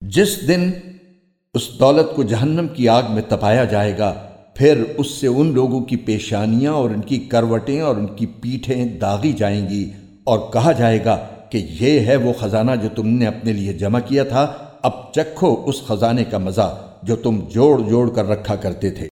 جس دن اس دولت کو جہنم کی آگ میں تپایا جائے گا، پھر اس سے ان لوگوں کی پیشانیاں اور ان کی کروٹیں اور ان کی پیٹھیں داغی جائیں گی اور کہا جائے گا کہ یہ ہے وہ خزانہ جو تم نے اپنے لیے جمع کیا تھا۔ اب چکھو اس خزانے کا مزہ جو تم جوڑ جوڑ کر رکھا کرتے تھے۔